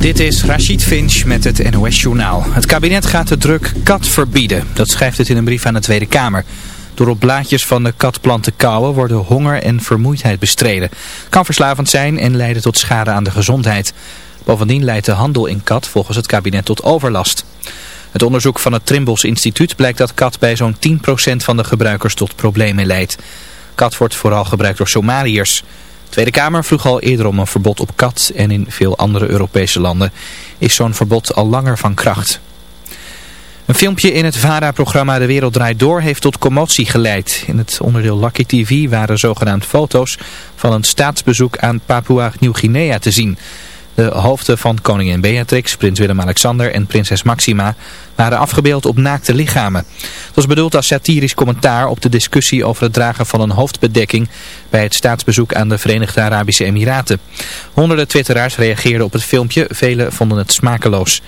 Dit is Rachid Finch met het NOS-journaal. Het kabinet gaat de druk kat verbieden. Dat schrijft het in een brief aan de Tweede Kamer. Door op blaadjes van de katplant te kauwen worden honger en vermoeidheid bestreden. Kan verslavend zijn en leiden tot schade aan de gezondheid. Bovendien leidt de handel in kat volgens het kabinet tot overlast. Het onderzoek van het Trimbos Instituut blijkt dat kat bij zo'n 10% van de gebruikers tot problemen leidt. Kat wordt vooral gebruikt door Somaliërs. De Tweede Kamer vroeg al eerder om een verbod op kat en in veel andere Europese landen is zo'n verbod al langer van kracht. Een filmpje in het VARA-programma De Wereld Draait Door heeft tot commotie geleid. In het onderdeel Lucky TV waren zogenaamd foto's van een staatsbezoek aan Papua Nieuw-Guinea te zien. De hoofden van koningin Beatrix, prins Willem-Alexander en prinses Maxima waren afgebeeld op naakte lichamen. Het was bedoeld als satirisch commentaar op de discussie over het dragen van een hoofdbedekking bij het staatsbezoek aan de Verenigde Arabische Emiraten. Honderden twitteraars reageerden op het filmpje, velen vonden het smakeloos.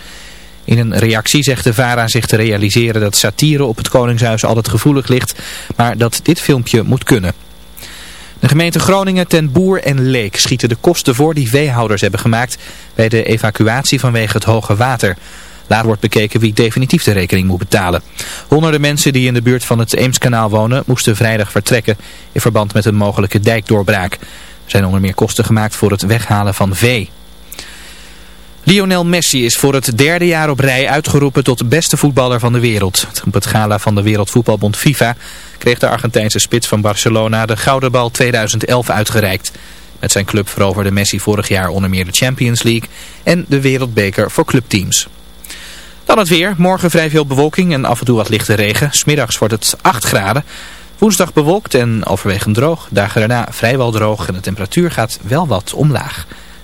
In een reactie zegt de VARA zich te realiseren dat satire op het Koningshuis altijd gevoelig ligt, maar dat dit filmpje moet kunnen. De gemeente Groningen, Ten Boer en Leek schieten de kosten voor die veehouders hebben gemaakt bij de evacuatie vanwege het hoge water. Later wordt bekeken wie definitief de rekening moet betalen. Honderden mensen die in de buurt van het Eemskanaal wonen moesten vrijdag vertrekken in verband met een mogelijke dijkdoorbraak. Er zijn onder meer kosten gemaakt voor het weghalen van vee. Lionel Messi is voor het derde jaar op rij uitgeroepen tot beste voetballer van de wereld. Op het gala van de Wereldvoetbalbond FIFA kreeg de Argentijnse spits van Barcelona de Gouden Bal 2011 uitgereikt. Met zijn club veroverde Messi vorig jaar onder meer de Champions League en de Wereldbeker voor clubteams. Dan het weer. Morgen vrij veel bewolking en af en toe wat lichte regen. Smiddags wordt het 8 graden. Woensdag bewolkt en overwegend droog. Dagen daarna vrijwel droog en de temperatuur gaat wel wat omlaag.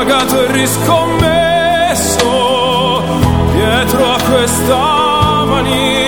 pagato e riscommesso dietro a questa mania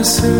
this is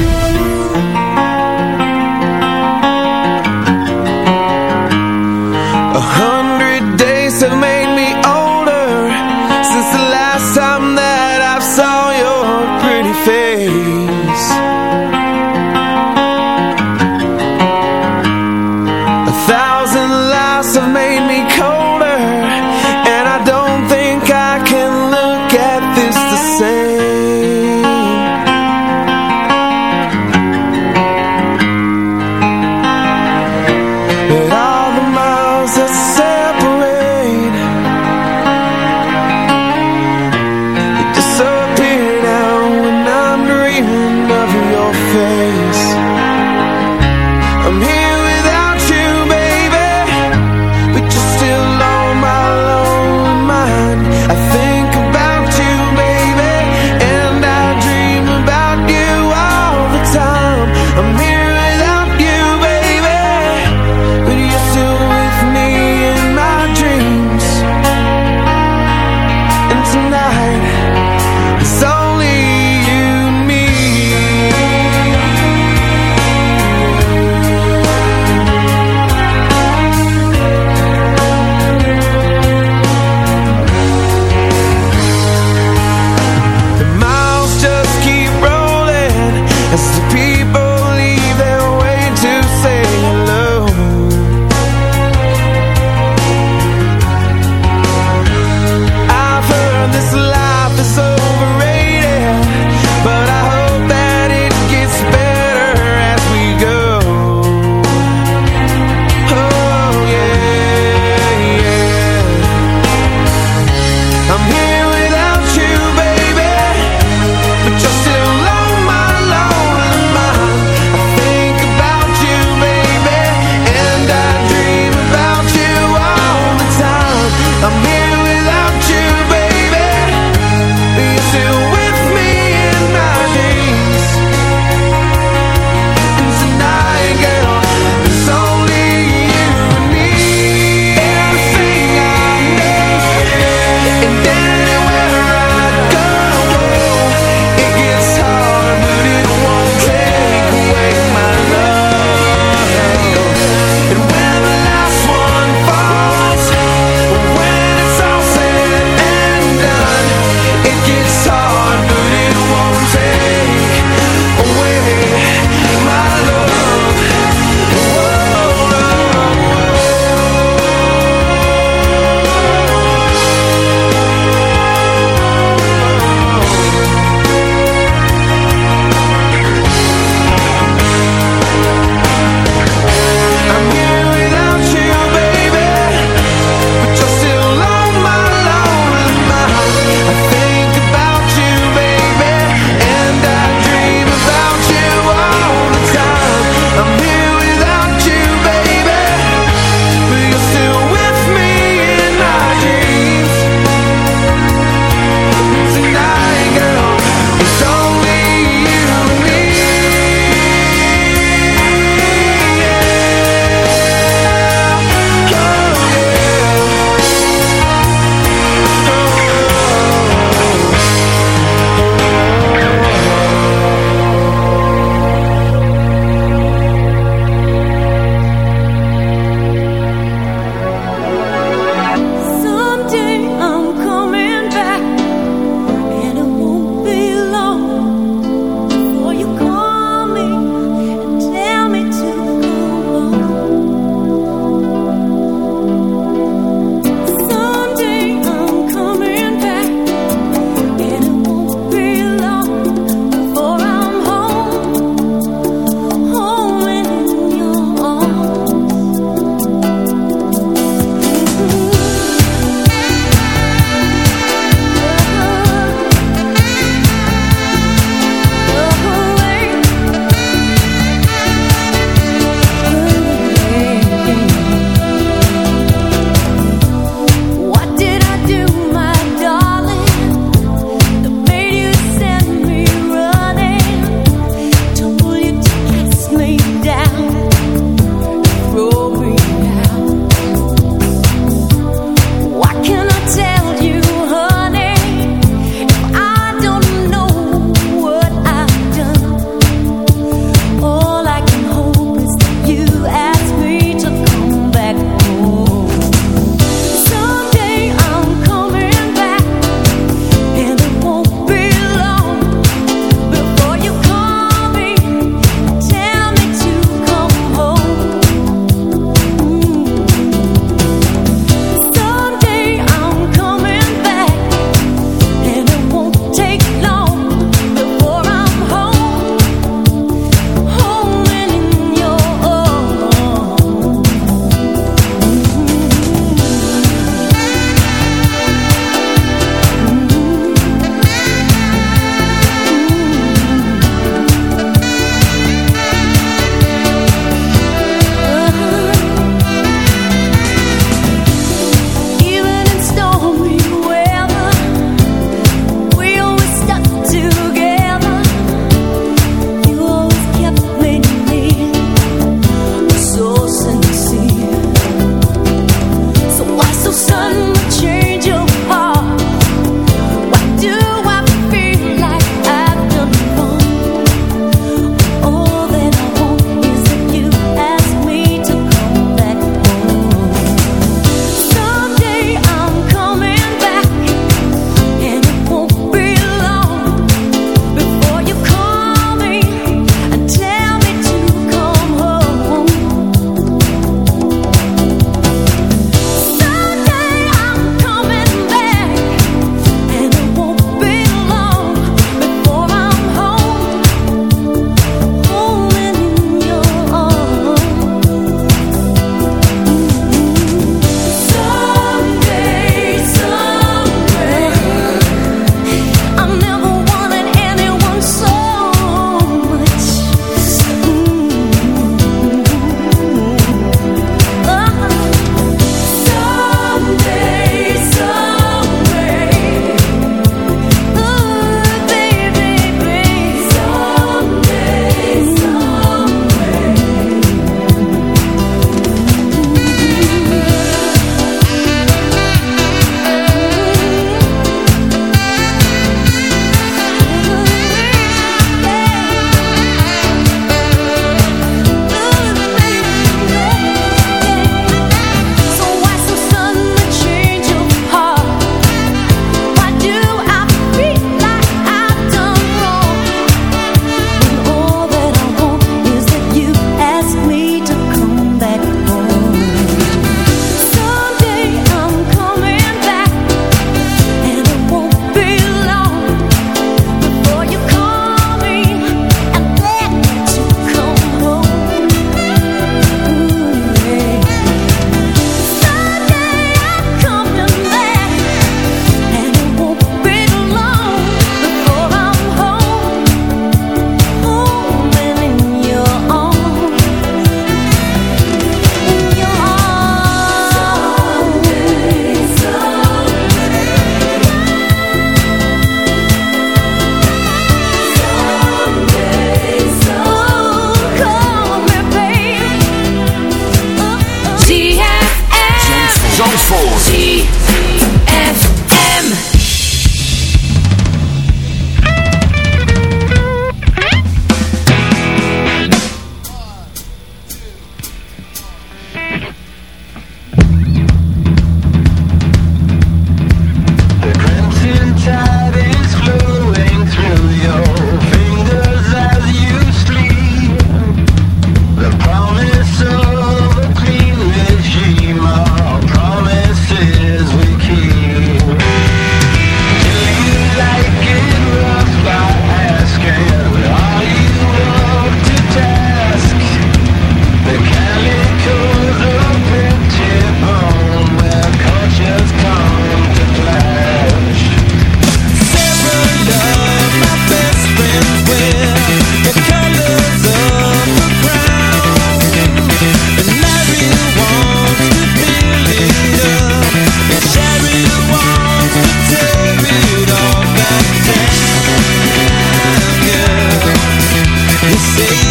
て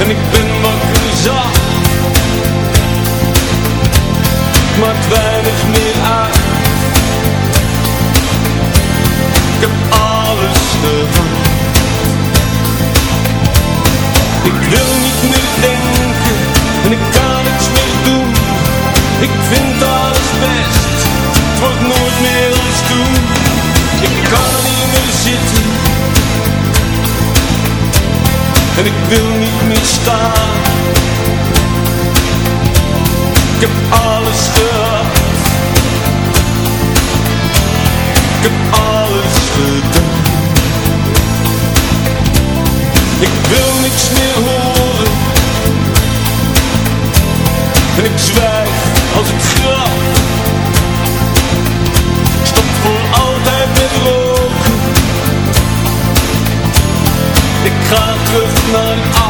En ik ben wakker zat Maakt weinig meer uit. Ik heb alles gehad Ik wil niet meer denken En ik kan niks meer doen. Ik vind alles best Het wordt nooit meer als toen Ik kan niet meer zitten. En ik wil Ik heb alles gehad. Ik heb alles gedaan. Ik wil niks meer horen. En ik zwijg als het graf. Stop voor altijd met roken Ik ga terug naar het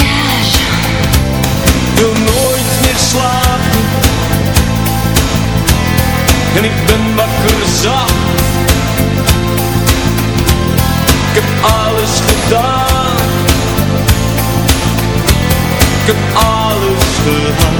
Dégage wil nooit meer slapen. En ik ben wakker zat Ik heb alles gedaan. Ik heb alles gehad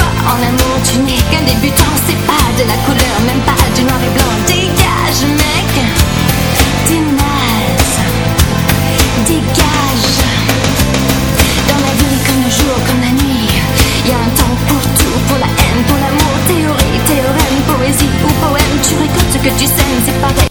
en amour, tu n'es qu'un débutant. C'est pas de la couleur, même pas du noir et blanc. Dégage, mec, t'es Dégage. Dans la vie, comme le jour, comme la nuit. Y a un temps pour tout, pour la haine, pour l'amour. Théorie, théorème, poésie ou poème. Tu récoltes ce que tu sèmes, c'est pareil